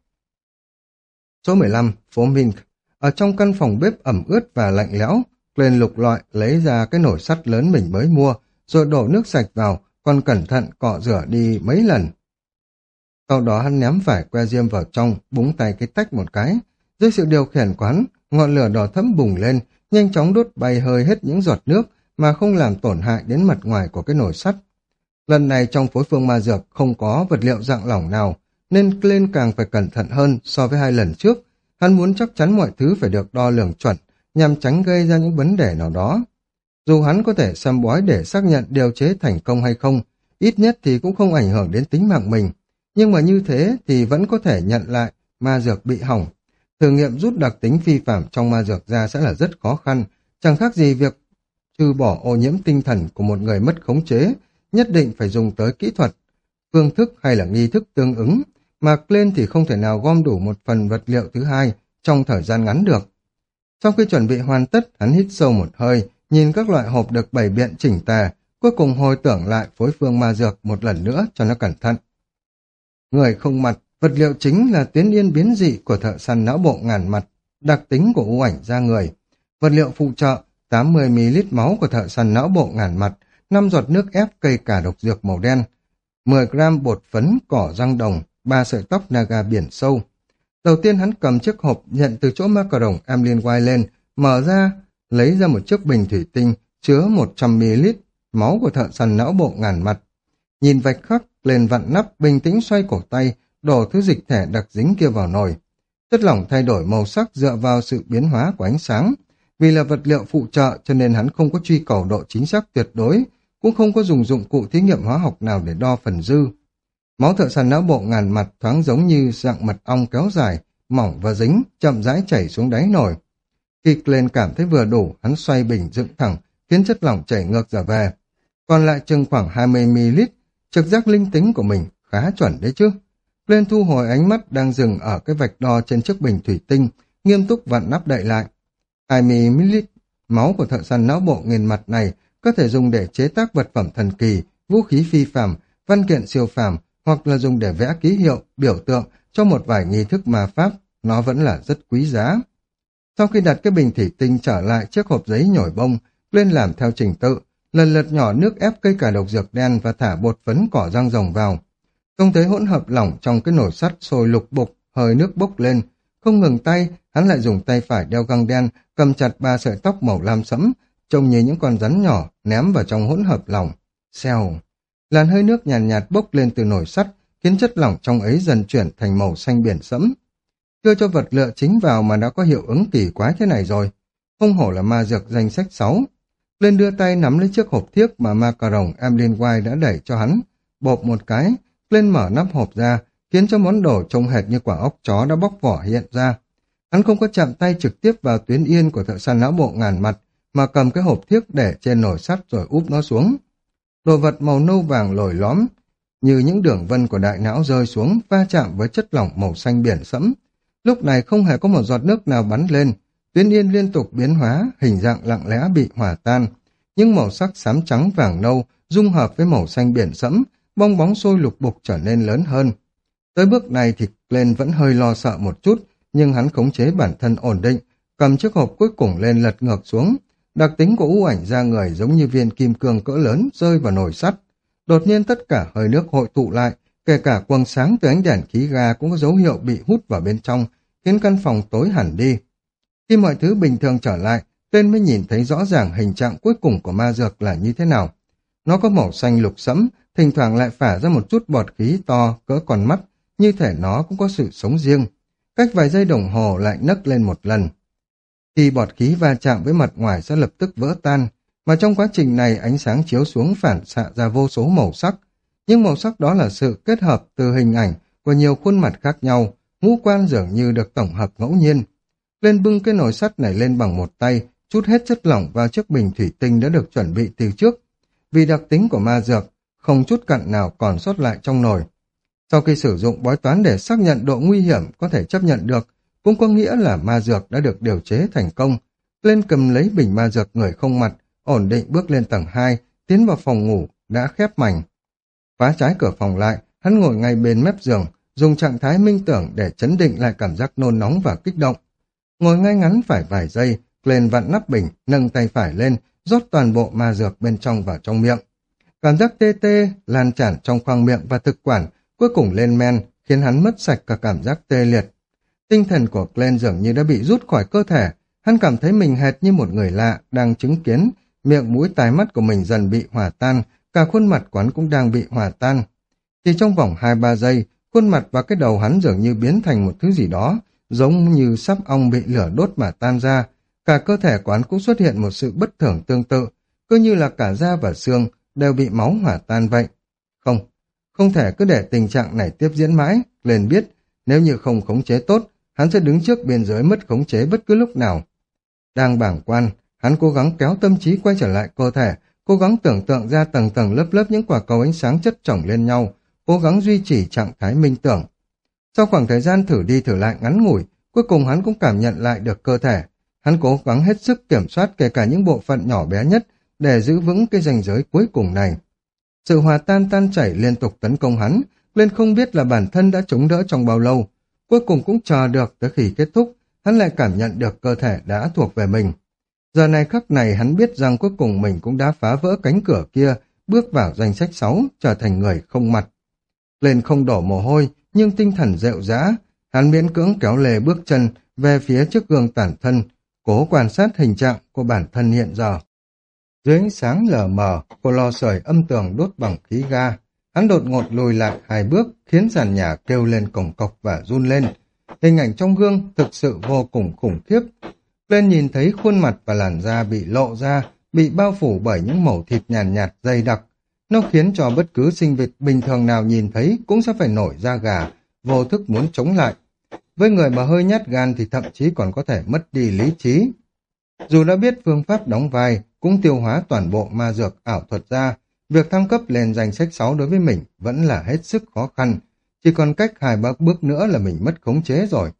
Số 15, phố Mink. Ở trong căn phòng bếp ẩm ướt và lạnh lẽo, Glenn lục loại lấy ra cái nồi sắt lớn mình mới mua, rồi đổ nước sạch vào, còn cẩn thận cọ rửa đi mấy lần. Sau đó hắn ném vải que diêm vào trong, búng tay cái tách một cái. Dưới sự điều khiển quán, ngọn lửa đỏ thấm bùng lên, nhanh chóng đốt bay hơi hết những giọt nước mà không làm tổn hại đến mặt ngoài của cái nồi sắt. Lần này trong phối phương ma dược không có vật liệu dạng lỏng nào, nên lên càng phải cẩn thận hơn so với hai lần trước. Hắn muốn chắc chắn mọi thứ phải được đo lường chuẩn, nhằm tránh gây ra những vấn đề nào đó. Dù hắn có thể xăm bói để xác nhận điều chế thành công hay không, ít nhất thì cũng không ảnh hưởng đến tính mạng mình. Nhưng mà như thế thì vẫn có thể nhận lại ma dược bị hỏng. Thử nghiệm rút đặc tính phi phạm trong ma dược ra sẽ là rất khó khăn, chẳng khác gì việc trừ bỏ ô nhiễm tinh thần của một người mất khống chế, nhất định phải dùng tới kỹ thuật, phương thức hay là nghi thức tương ứng, mà lên thì không thể nào gom đủ một phần vật liệu thứ hai trong thời gian ngắn được. Sau khi chuẩn bị hoàn tất, hắn hít sâu một hơi, nhìn các loại hộp được bày biện chỉnh tề, cuối cùng hồi tưởng lại phối phương ma dược một lần nữa cho nó cẩn thận. Người không mặt, vật liệu chính là tuyến yên biến dị của thợ săn não bộ ngàn mặt, đặc tính của u ảnh da người. Vật liệu phụ trợ, 80ml máu của thợ săn não bộ ngàn mặt, 5 giọt nước ép cây cà độc dược màu đen, 10 gram bột phấn cỏ răng đồng, ba sợi tóc naga biển sâu. Đầu tiên hắn cầm chiếc hộp nhận từ chỗ ma cà rồng Emlyn White lên, mở ra, lấy ra một chiếc bình thủy tinh chứa 100ml máu của thợ săn não bộ ngàn mặt. Nhìn vạch khắc lên vặn nắp bình tĩnh xoay cổ tay, đổ thứ dịch thể đặc dính kia vào nồi. Chất lỏng thay đổi màu sắc dựa vào sự biến hóa của ánh sáng. Vì là vật liệu phụ trợ cho nên hắn không có truy cầu độ chính xác tuyệt đối, cũng không có dùng dụng cụ thí nghiệm hóa học nào để đo phần dư. Máu thợ săn não bộ ngàn mặt thoáng giống như dạng mật ong kéo dài, mỏng và dính, chậm rãi chảy xuống đáy nồi. Khi lên cảm thấy vừa đủ, hắn xoay bình dựng thẳng, khiến chất lỏng chảy ngược trở về. Còn lại chừng khoảng 20ml, trực giác linh tính của mình khá chuẩn đấy chứ. Lên thu hồi ánh mắt đang dừng ở cái vạch đo trên chiếc bình thủy tinh, nghiêm túc vặn nắp đậy lại. 20ml máu của thợ săn não bộ nghiền mặt này có thể dùng để chế tác vật phẩm thần kỳ, vũ khí phi phàm, văn kiện siêu phàm hoặc là dùng để vẽ ký hiệu, biểu tượng cho một vài nghi thức ma pháp, nó vẫn là rất quý giá. Sau khi đặt cái bình thủy tinh trở lại chiếc hộp giấy nhồi bông, lên làm theo trình tự, lần lượt nhỏ nước ép cây cà độc dược đen và thả bột phấn cỏ răng rồng vào. Không thấy hỗn hợp lỏng trong cái nồi sắt sôi lục bục, hơi nước bốc lên. Không ngừng tay, hắn lại dùng tay phải đeo găng đen, cầm chặt ba sợi tóc màu lam sẫm, trông như những con rắn nhỏ ném vào trong hỗn hợp lỏng. Xèo. Làn hơi nước nhàn nhạt, nhạt bốc lên từ nồi sắt, khiến chất lỏng trong ấy dần chuyển thành màu xanh biển sẫm. Chưa cho vật lựa chính vào mà đã có hiệu ứng kỳ quái thế này rồi. Không hổ là ma dược danh sách 6. Lên đưa tay nắm lấy chiếc hộp thiếc mà ma cà rồng Emlyn White đã đẩy cho hắn. Bộp một cái, lên mở nắp hộp ra, khiến cho món đồ trông hệt như quả ốc chó đã bóc vỏ hiện ra. Hắn không có chạm tay trực tiếp vào tuyến yên của thợ săn não bộ ngàn mặt, mà cầm cái hộp thiếc để trên nồi sắt rồi úp nó xuống. Đồ vật màu nâu vàng lồi lõm, như những đường vân của đại não rơi xuống, va chạm với chất lỏng màu xanh biển sẫm. Lúc này không hề có một giọt nước nào bắn lên, tuyến yên liên tục biến hóa, hình dạng lặng lẽ bị hòa tan. Nhưng màu sắc xám trắng vàng nâu dung hợp với màu xanh biển sẫm, bong bóng sôi lục bục trở nên lớn hơn. Tới bước này thì lên vẫn hơi lo sợ một chút, nhưng hắn khống chế bản thân ổn định, cầm chiếc hộp cuối cùng lên lật ngược xuống. Đặc tính của u ảnh ra người giống như viên kim cương cỡ lớn rơi vào nồi sắt. Đột nhiên tất cả hơi nước hội tụ lại, kể cả quầng sáng từ ánh đèn khí ga cũng có dấu hiệu bị hút vào bên trong, khiến căn phòng tối hẳn đi. Khi mọi thứ bình thường trở lại, tên mới nhìn thấy rõ ràng hình trạng cuối cùng của ma dược là như thế nào. Nó có màu xanh lục sẫm, thỉnh thoảng lại phả ra một chút bọt khí to cỡ con mắt, như thể nó cũng có sự sống riêng. Cách vài giây đồng hồ lại nấc lên một lần. Khi bọt khí va chạm với mặt ngoài sẽ lập tức vỡ tan, mà trong quá trình này ánh sáng chiếu xuống phản xạ ra vô số màu sắc. Nhưng màu sắc đó là sự kết hợp từ hình ảnh của nhiều khuôn mặt khác nhau, ngũ quan dường như được tổng hợp ngẫu nhiên. Lên bưng cái nồi sắt này lên bằng một tay, chút hết chất lỏng vào chiếc bình thủy tinh đã được chuẩn bị từ trước. Vì đặc tính của ma dược, không chút cặn nào còn sót lại trong nồi. Sau khi sử dụng bói toán để xác nhận độ nguy hiểm có thể chấp nhận được, cũng có nghĩa là ma dược đã được điều chế thành công. Lên cầm lấy bình ma dược người không mặt, ổn định bước lên tầng 2, tiến vào phòng ngủ, đã khép mảnh. phá trái cửa phòng lại, hắn ngồi ngay bên mép giường, dùng trạng thái minh tưởng để chấn định lại cảm giác nôn nóng và kích động. Ngồi ngay ngắn phải vài giây, lên vặn nắp bình, nâng tay phải lên, rót toàn bộ ma dược bên trong vào trong miệng. Cảm giác tê tê, lan tràn trong khoang miệng và thực quản, cuối cùng lên men, khiến hắn mất sạch cả cảm giác tê liệt. Tinh thần của Glenn dường như đã bị rút khỏi cơ thể, hắn cảm thấy mình hệt như một người lạ đang chứng kiến, miệng mũi tai mắt của mình dần bị hòa tan, cả khuôn mặt quán cũng đang bị hòa tan. Chỉ trong vòng 2-3 giây, khuôn mặt và cái đầu hắn dường như biến thành một thứ gì đó, giống như sắp ong bị lửa đốt mà tan ra. Cả cơ thể quán cũng xuất hiện một sự bất thường tương tự, cứ như là cả da và xương đều bị máu hỏa tan vậy. Không, không thể cứ để tình trạng này tiếp diễn mãi, lên biết, nếu như không khống chế tốt, hắn sẽ đứng trước biên giới mất khống chế bất cứ lúc nào. Đang bảng quan, hắn cố gắng kéo tâm trí quay trở lại cơ thể, cố gắng tưởng tượng ra tầng tầng lớp lớp những quả cầu ánh sáng chất chồng lên nhau, cố gắng duy trì trạng thái minh tưởng. Sau khoảng thời gian thử đi thử lại ngắn ngủi, cuối cùng hắn cũng cảm nhận lại được cơ thể. Hắn cố gắng hết sức kiểm soát kể cả những bộ phận nhỏ bé nhất để giữ vững cái ranh giới cuối cùng này. Sự hòa tan tan chảy liên tục tấn công hắn, lên không biết là bản thân đã chống đỡ trong bao lâu. Cuối cùng cũng chờ được tới khi kết thúc, hắn lại cảm nhận được cơ thể đã thuộc về mình. Giờ này khắc này hắn biết rằng cuối cùng mình cũng đã phá vỡ cánh cửa kia, bước vào danh sách 6, trở thành người không mặt. Lên không đổ mồ hôi, nhưng tinh thần rệu rã, hắn miễn cưỡng kéo lề bước chân về phía trước gương tản thân, cố quan sát hình trạng của bản thân hiện giờ. Dưới ánh sáng lờ mờ của lò sưởi âm tường đốt bằng khí ga, hắn đột ngột lùi lại hai bước khiến sàn nhà kêu lên cổng cọc và run lên. Hình ảnh trong gương thực sự vô cùng khủng khiếp. Lên nhìn thấy khuôn mặt và làn da bị lộ ra, bị bao phủ bởi những mẩu thịt nhàn nhạt, nhạt dày đặc. Nó khiến cho bất cứ sinh vật bình thường nào nhìn thấy cũng sẽ phải nổi da gà, vô thức muốn chống lại. Với người mà hơi nhát gan thì thậm chí còn có thể mất đi lý trí. Dù đã biết phương pháp đóng vai, cũng tiêu hóa toàn bộ ma dược ảo thuật ra, việc thăng cấp lên danh sách 6 đối với mình vẫn là hết sức khó khăn. Chỉ còn cách hai ba bước nữa là mình mất khống chế rồi.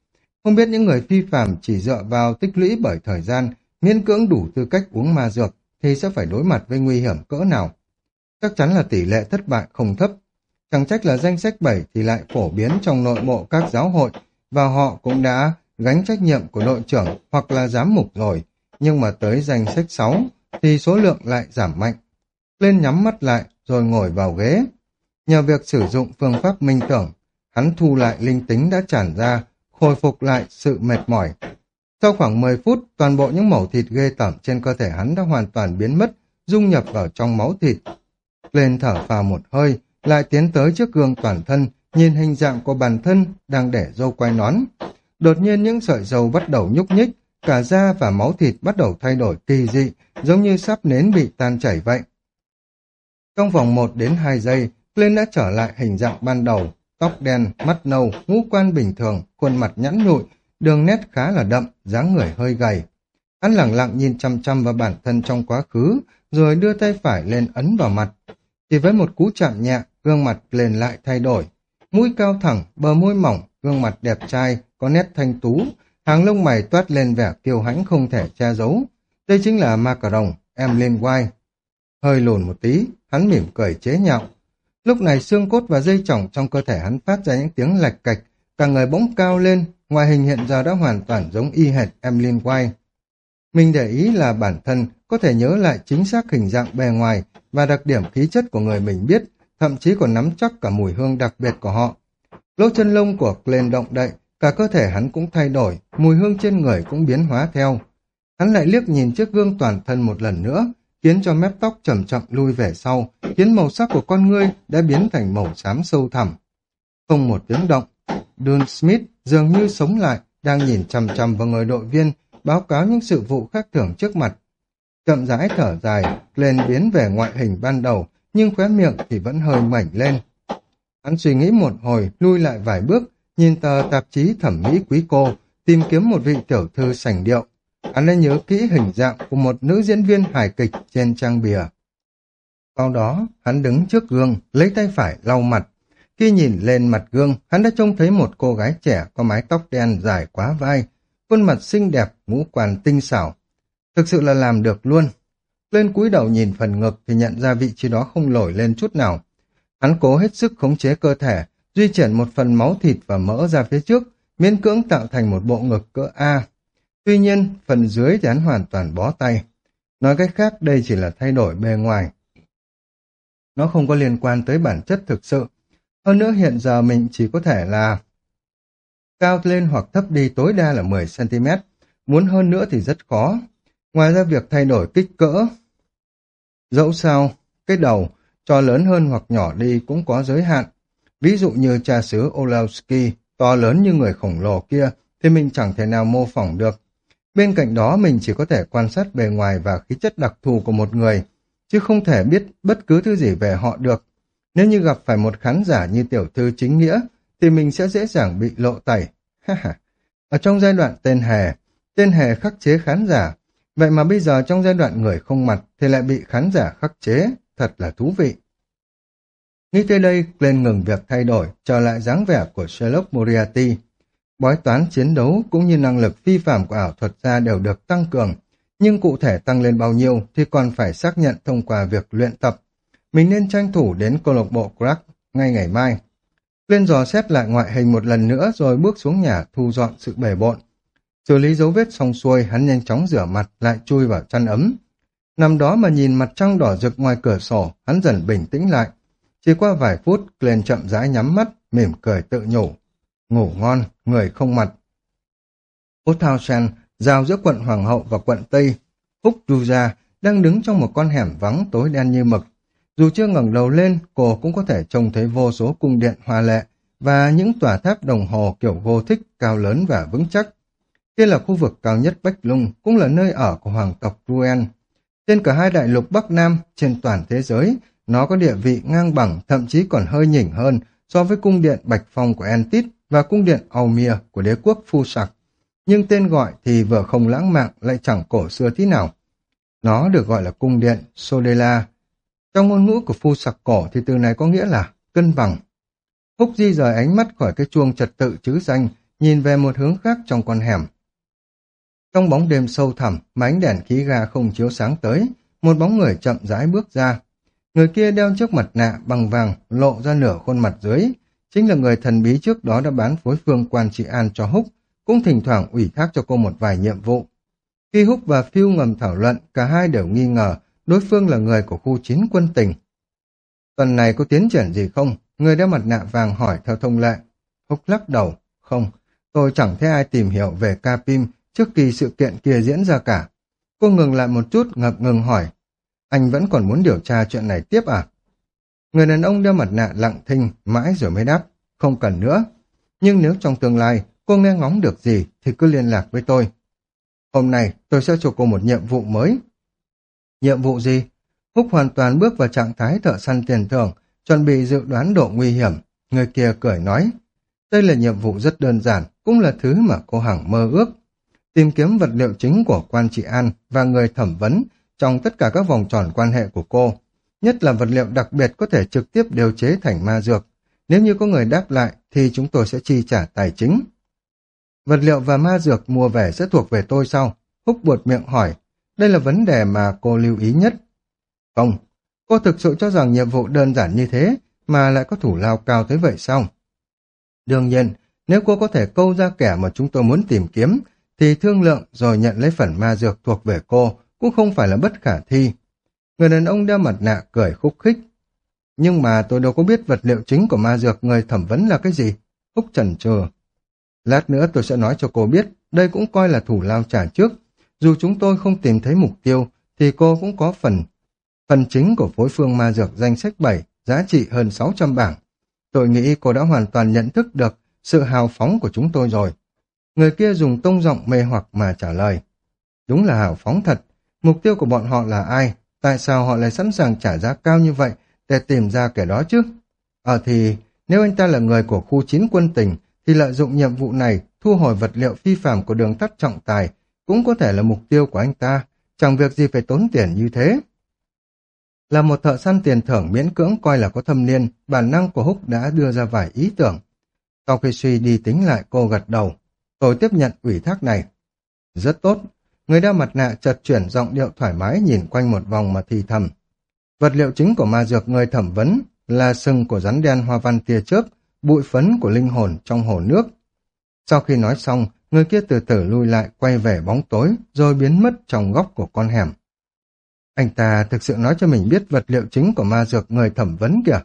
Không biết những người phi phạm chỉ dựa vào tích lũy bởi thời gian, miễn cưỡng đủ tư cách uống ma dược, thì sẽ phải đối mặt với nguy hiểm cỡ nào. Chắc chắn là tỷ lệ thất bại không thấp. Chẳng trách là danh sách 7 thì lại phổ biến trong nội bộ các giáo hội, và họ cũng đã gánh trách nhiệm của đội trưởng hoặc là giám mục rồi, nhưng mà tới danh sách 6 thì số lượng lại giảm mạnh. Lên nhắm mắt lại rồi ngồi vào ghế. Nhờ việc sử dụng phương pháp minh tưởng, hắn thu lại linh tính đã tràn ra, khôi phục lại sự mệt mỏi. Sau khoảng 10 phút, toàn bộ những mẩu thịt ghê tởm trên cơ thể hắn đã hoàn toàn biến mất, dung nhập vào trong máu thịt. Lên thở vào một hơi, lại tiến tới trước gương toàn thân, nhìn hình dạng của bản thân đang để dâu quay nón. Đột nhiên những sợi dâu bắt đầu nhúc nhích, cả da và máu thịt bắt đầu thay đổi kỳ dị, giống như sắp nến bị tan chảy vậy. Trong vòng 1 đến 2 giây, Glenn đã trở lại hình dạng ban đầu, tóc đen, mắt nâu, ngũ quan bình thường, khuôn mặt nhẵn nhụi, đường nét khá là đậm, dáng người hơi gầy. Hắn lặng lặng nhìn chăm chăm vào bản thân trong quá khứ, rồi đưa tay phải lên ấn vào mặt. Chỉ với một cú chạm nhẹ, gương mặt lên lại thay đổi. Mũi cao thẳng, bờ môi mỏng, gương mặt đẹp trai, có nét thanh tú, hàng lông mày toát lên vẻ kiêu hãnh không thể che giấu. Đây chính là Macaron, em lên White. Hơi lùn một tí, hắn mỉm cười chế nhạo. Lúc này xương cốt và dây chỏng trong cơ thể hắn phát ra những tiếng lạch cạch, cả người bỗng cao lên, ngoại hình hiện giờ đã hoàn toàn giống y hệt em Emlyn White. Mình để ý là bản thân có thể nhớ lại chính xác hình dạng bề ngoài và đặc điểm khí chất của người mình biết, thậm chí còn nắm chắc cả mùi hương đặc biệt của họ. Lỗ chân lông của Glenn động đậy, cả cơ thể hắn cũng thay đổi, mùi hương trên người cũng biến hóa theo. Hắn lại liếc nhìn chiếc gương toàn thân một lần nữa, khiến cho mép tóc chậm chậm lui về sau, khiến màu sắc của con ngươi đã biến thành màu xám sâu thẳm. Không một tiếng động, Dun Smith dường như sống lại, đang nhìn chằm chằm vào người đội viên, báo cáo những sự vụ khác thường trước mặt. Chậm rãi thở dài, lên biến về ngoại hình ban đầu, nhưng khóe miệng thì vẫn hơi mảnh lên. Hắn suy nghĩ một hồi, lui lại vài bước, nhìn tờ tạp chí thẩm mỹ quý cô, tìm kiếm một vị tiểu thư sành điệu. Hắn đã nhớ kỹ hình dạng của một nữ diễn viên hài kịch trên trang bìa. Sau đó, hắn đứng trước gương, lấy tay phải lau mặt. Khi nhìn lên mặt gương, hắn đã trông thấy một cô gái trẻ có mái tóc đen dài quá vai, khuôn mặt xinh đẹp, ngũ quan tinh xảo. Thực sự là làm được luôn. Lên cúi đầu nhìn phần ngực thì nhận ra vị trí đó không nổi lên chút nào. Hắn cố hết sức khống chế cơ thể, di chuyển một phần máu thịt và mỡ ra phía trước, miễn cưỡng tạo thành một bộ ngực cỡ A. Tuy nhiên, phần dưới thì hắn hoàn toàn bó tay. Nói cách khác, đây chỉ là thay đổi bề ngoài. Nó không có liên quan tới bản chất thực sự. Hơn nữa hiện giờ mình chỉ có thể là cao lên hoặc thấp đi tối đa là 10cm. Muốn hơn nữa thì rất khó. Ngoài ra việc thay đổi kích cỡ, dẫu sao, cái đầu cho lớn hơn hoặc nhỏ đi cũng có giới hạn. Ví dụ như cha xứ Olowski to lớn như người khổng lồ kia thì mình chẳng thể nào mô phỏng được. Bên cạnh đó mình chỉ có thể quan sát bề ngoài và khí chất đặc thù của một người, chứ không thể biết bất cứ thứ gì về họ được. Nếu như gặp phải một khán giả như tiểu thư chính nghĩa, thì mình sẽ dễ dàng bị lộ tẩy. Ở trong giai đoạn tên hề, tên hề khắc chế khán giả, vậy mà bây giờ trong giai đoạn người không mặt thì lại bị khán giả khắc chế, thật là thú vị. Nghĩ tới đây, lên ngừng việc thay đổi, trở lại dáng vẻ của Sherlock Moriarty. Bói toán chiến đấu cũng như năng lực phi phạm của ảo thuật gia đều được tăng cường, nhưng cụ thể tăng lên bao nhiêu thì còn phải xác nhận thông qua việc luyện tập. Mình nên tranh thủ đến câu lạc bộ Crack ngay ngày mai. Lên dò xét lại ngoại hình một lần nữa rồi bước xuống nhà thu dọn sự bể bộn. Xử lý dấu vết xong xuôi, hắn nhanh chóng rửa mặt lại chui vào chăn ấm. Nằm đó mà nhìn mặt trăng đỏ rực ngoài cửa sổ, hắn dần bình tĩnh lại. Chỉ qua vài phút, Glenn chậm rãi nhắm mắt, mỉm cười tự nhủ. Ngủ ngon, người không mặt. Woodhausen, giao giữa quận Hoàng hậu và quận Tây, Húc Ruja, đang đứng trong một con hẻm vắng tối đen như mực. Dù chưa ngẩng đầu lên, cô cũng có thể trông thấy vô số cung điện hoa lệ và những tòa tháp đồng hồ kiểu vô thích cao lớn và vững chắc. Kia là khu vực cao nhất Bách Lung, cũng là nơi ở của hoàng tộc Ruen. Trên cả hai đại lục Bắc Nam, trên toàn thế giới, nó có địa vị ngang bằng, thậm chí còn hơi nhỉnh hơn so với cung điện Bạch Phong của Entit và cung điện Aumir của đế quốc Phu Sạc. Nhưng tên gọi thì vừa không lãng mạn lại chẳng cổ xưa tí nào. Nó được gọi là cung điện Sodela. Trong ngôn ngữ của Phu Sạc cổ thì từ này có nghĩa là cân bằng. Húc di rời ánh mắt khỏi cái chuông trật tự chữ danh, nhìn về một hướng khác trong con hẻm. Trong bóng đêm sâu thẳm, mánh đèn khí ga không chiếu sáng tới, một bóng người chậm rãi bước ra. Người kia đeo chiếc mặt nạ bằng vàng, lộ ra nửa khuôn mặt dưới, chính là người thần bí trước đó đã bán phối phương quan trị an cho Húc, cũng thỉnh thoảng ủy thác cho cô một vài nhiệm vụ. Khi Húc và Phiêu ngầm thảo luận, cả hai đều nghi ngờ đối phương là người của khu chín quân tình. Tuần này có tiến triển gì không? Người đeo mặt nạ vàng hỏi theo thông lệ. Húc lắc đầu. Không, tôi chẳng thấy ai tìm hiểu về Capim trước khi sự kiện kia diễn ra cả. Cô ngừng lại một chút ngập ngừng hỏi. Anh vẫn còn muốn điều tra chuyện này tiếp à? Người đàn ông đeo mặt nạ lặng thinh, mãi rồi mới đáp. Không cần nữa. Nhưng nếu trong tương lai cô nghe ngóng được gì thì cứ liên lạc với tôi. Hôm nay tôi sẽ cho cô một nhiệm vụ mới. Nhiệm vụ gì? Húc hoàn toàn bước vào trạng thái thợ săn tiền thưởng, chuẩn bị dự đoán độ nguy hiểm. Người kia cười nói, đây là nhiệm vụ rất đơn giản, cũng là thứ mà cô Hằng mơ ước. Tìm kiếm vật liệu chính của quan trị an và người thẩm vấn trong tất cả các vòng tròn quan hệ của cô, nhất là vật liệu đặc biệt có thể trực tiếp điều chế thành ma dược. Nếu như có người đáp lại thì chúng tôi sẽ chi trả tài chính. Vật liệu và ma dược mua về sẽ thuộc về tôi sau. Húc buột miệng hỏi, đây là vấn đề mà cô lưu ý nhất. Không, cô thực sự cho rằng nhiệm vụ đơn giản như thế mà lại có thủ lao cao tới vậy sao? Đương nhiên, nếu cô có thể câu ra kẻ mà chúng tôi muốn tìm kiếm, thì thương lượng rồi nhận lấy phần ma dược thuộc về cô cũng không phải là bất khả thi. Người đàn ông đeo mặt nạ cười khúc khích. Nhưng mà tôi đâu có biết vật liệu chính của ma dược người thẩm vấn là cái gì. Húc trần trừ. Lát nữa tôi sẽ nói cho cô biết, đây cũng coi là thủ lao trả trước. Dù chúng tôi không tìm thấy mục tiêu, thì cô cũng có phần. Phần chính của phối phương ma dược danh sách 7, giá trị hơn 600 bảng. Tôi nghĩ cô đã hoàn toàn nhận thức được sự hào phóng của chúng tôi rồi. Người kia dùng tông giọng mê hoặc mà trả lời. Đúng là hào phóng thật. Mục tiêu của bọn họ là ai? Tại sao họ lại sẵn sàng trả giá cao như vậy để tìm ra kẻ đó chứ? Ờ thì, nếu anh ta là người của khu chín quân tỉnh thì lợi dụng nhiệm vụ này thu hồi vật liệu phi phạm của đường tắt trọng tài cũng có thể là mục tiêu của anh ta, chẳng việc gì phải tốn tiền như thế. Là một thợ săn tiền thưởng miễn cưỡng coi là có thâm niên, bản năng của Húc đã đưa ra vài ý tưởng. Sau khi suy đi tính lại cô gật đầu, tôi tiếp nhận ủy thác này. Rất tốt, người đeo mặt nạ chợt chuyển giọng điệu thoải mái nhìn quanh một vòng mà thì thầm. Vật liệu chính của ma dược người thẩm vấn là sừng của rắn đen hoa văn tia chớp, bụi phấn của linh hồn trong hồ nước. Sau khi nói xong, người kia từ từ lui lại quay về bóng tối rồi biến mất trong góc của con hẻm. Anh ta thực sự nói cho mình biết vật liệu chính của ma dược người thẩm vấn kìa.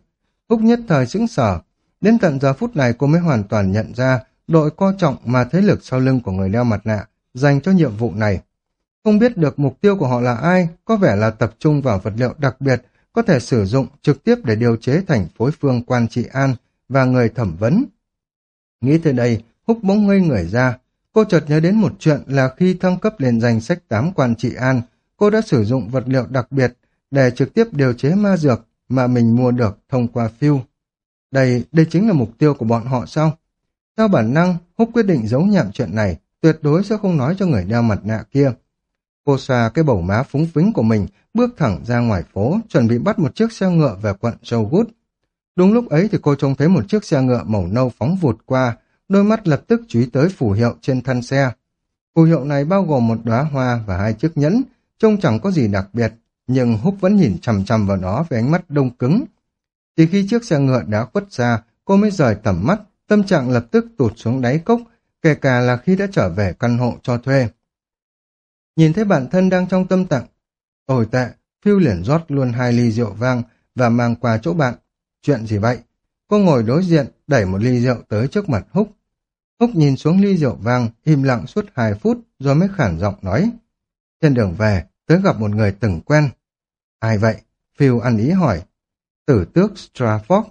Húc nhất thời sững sờ. Đến tận giờ phút này cô mới hoàn toàn nhận ra đội coi trọng mà thế lực sau lưng của người đeo mặt nạ dành cho nhiệm vụ này. Không biết được mục tiêu của họ là ai, có vẻ là tập trung vào vật liệu đặc biệt có thể sử dụng trực tiếp để điều chế thành phối phương quan trị an và người thẩm vấn. Nghĩ tới đây, Húc bỗng ngây người ra. Cô chợt nhớ đến một chuyện là khi thăng cấp lên danh sách 8 quan trị an, cô đã sử dụng vật liệu đặc biệt để trực tiếp điều chế ma dược mà mình mua được thông qua phiêu. Đây, đây chính là mục tiêu của bọn họ sao? Theo bản năng, Húc quyết định giấu nhạm chuyện này, tuyệt đối sẽ không nói cho người đeo mặt nạ kia. Cô xoa cái bầu má phúng phính của mình, bước thẳng ra ngoài phố, chuẩn bị bắt một chiếc xe ngựa về quận Châu Gút. Đúng lúc ấy thì cô trông thấy một chiếc xe ngựa màu nâu phóng vụt qua, đôi mắt lập tức chú ý tới phù hiệu trên thân xe. Phù hiệu này bao gồm một đóa hoa và hai chiếc nhẫn, trông chẳng có gì đặc biệt, nhưng Húc vẫn nhìn chằm chằm vào nó với ánh mắt đông cứng. Chỉ khi chiếc xe ngựa đã khuất ra, cô mới rời tầm mắt, tâm trạng lập tức tụt xuống đáy cốc, kể cả là khi đã trở về căn hộ cho thuê. Nhìn thấy bản thân đang trong tâm tặng, tồi tệ, phiêu liền rót luôn hai ly rượu vang và mang qua chỗ bạn. chuyện gì vậy? Cô ngồi đối diện, đẩy một ly rượu tới trước mặt Húc. Húc nhìn xuống ly rượu vang, im lặng suốt hai phút, rồi mới khản giọng nói. Trên đường về, tớ gặp một người từng quen. Ai vậy? Phil ăn ý hỏi. Tử tước Strafford.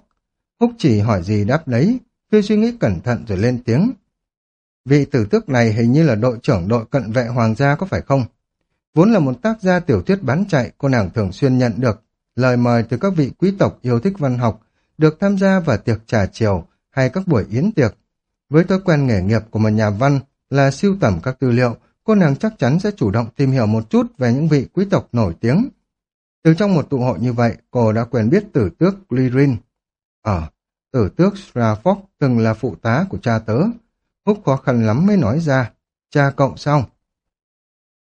Húc chỉ hỏi gì đáp lấy. Phil suy nghĩ cẩn thận rồi lên tiếng. Vị tử tước này hình như là đội trưởng đội cận vệ hoàng gia có phải không? Vốn là một tác gia tiểu thuyết bán chạy, cô nàng thường xuyên nhận được lời mời từ các vị quý tộc yêu thích văn học, được tham gia vào tiệc trà chiều hay các buổi yến tiệc. Với thói quen nghề nghiệp của một nhà văn là siêu tầm các tư liệu, cô nàng chắc chắn sẽ chủ động tìm hiểu một chút về những vị quý tộc nổi tiếng. Từ trong một tụ hội như vậy, cô đã quen biết tử tước Lirin. Ở, ờ, tử tước Strafford từng là phụ tá của cha tớ. Húc khó khăn lắm mới nói ra. Cha cậu xong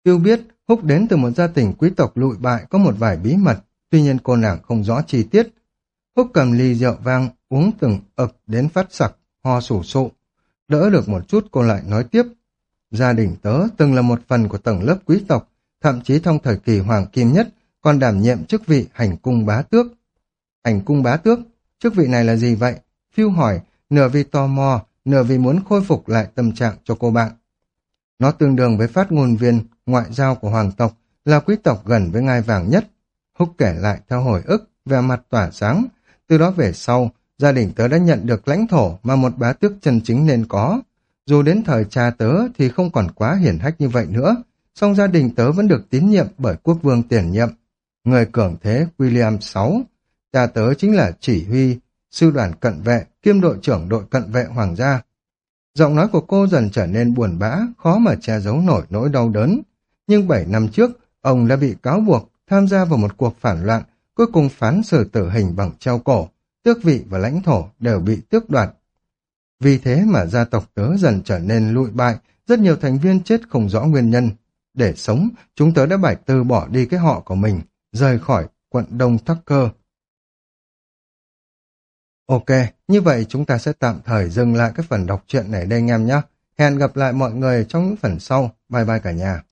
Tiêu biết Húc đến từ một gia đình quý tộc lụi bại có một vài bí mật, tuy nhiên cô nàng không rõ chi tiết. Húc cầm ly rượu vang, uống từng ực đến phát sặc, ho sủ sụ. Đỡ được một chút cô lại nói tiếp. Gia đình tớ từng là một phần của tầng lớp quý tộc, thậm chí trong thời kỳ hoàng kim nhất, còn đảm nhiệm chức vị hành cung bá tước. Hành cung bá tước, chức vị này là gì vậy? Phiêu hỏi, nửa vì tò mò, nửa vì muốn khôi phục lại tâm trạng cho cô bạn. Nó tương đương với phát ngôn viên ngoại giao của hoàng tộc, là quý tộc gần với ngai vàng nhất. Húc kể lại theo hồi ức, về mặt tỏa sáng. Từ đó về sau, gia đình tớ đã nhận được lãnh thổ mà một bá tước chân chính nên có. Dù đến thời cha tớ thì không còn quá hiển hách như vậy nữa, song gia đình tớ vẫn được tín nhiệm bởi quốc vương tiền nhiệm. Người cường thế William VI, cha tớ chính là chỉ huy, sư đoàn cận vệ, kiêm đội trưởng đội cận vệ hoàng gia. Giọng nói của cô dần trở nên buồn bã, khó mà che giấu nổi nỗi đau đớn. Nhưng bảy năm trước, ông đã bị cáo buộc tham gia vào một cuộc phản loạn, cuối cùng phán xử tử hình bằng treo cổ, tước vị và lãnh thổ đều bị tước đoạt. Vì thế mà gia tộc tớ dần trở nên lụi bại, rất nhiều thành viên chết không rõ nguyên nhân. Để sống, chúng tớ đã bài từ bỏ đi cái họ của mình, rời khỏi quận Đông thắc cơ. Ok, như vậy chúng ta sẽ tạm thời dừng lại cái phần đọc truyện này đây anh em nhé. Hẹn gặp lại mọi người trong những phần sau. Bye bye cả nhà.